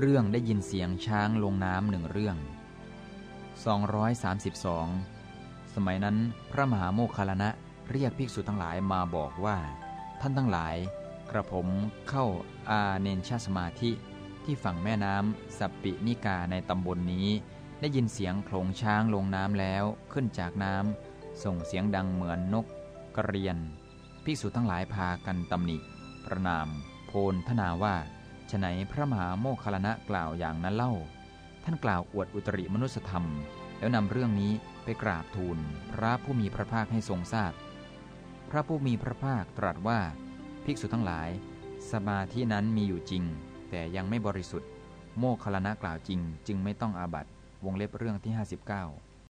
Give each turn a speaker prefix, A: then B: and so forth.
A: เรื่องได้ยินเสียงช้างลงน้ำหนึ่งเรื่อง 232 สมัยนั้นพระมหาโมคคลลนะเรียกภิกษุทั้งหลายมาบอกว่า ท่านทั้งหลาย กระผมเข้าอาเนนชาสมาธิที่ฝั่งแม่น้ำสัปปินิกาในตำบลนนี้ ได้ยินเสียงโขลงช้างลงน้ำแล้วขึ้นจากน้ำส่งเสียงดังเหมือนนกกระเรียนภิกษุทั้งหลายพากันตำหนิ ประนาม โพลทนาว่า ฉไหนพระมหาโมคคลลนะกล่าวอย่างนั้นเล่า ท่านกล่าวอวดอุตริมนุสธรรม แล้วนำเรื่องนี้ไปกราบทูลพระผู้มีพระภาคให้ทรงทราบพพระผู้มีพระภาคตรัสว่า ภิกษุทั้งหลาย สมาธินั้นมีอยู่จริง แต่ยังไม่บริสุทธิ์ โมคคลลนะกล่าวจริง จึงไม่ต้องอาบัตวงเล็บเรื่องที่ 59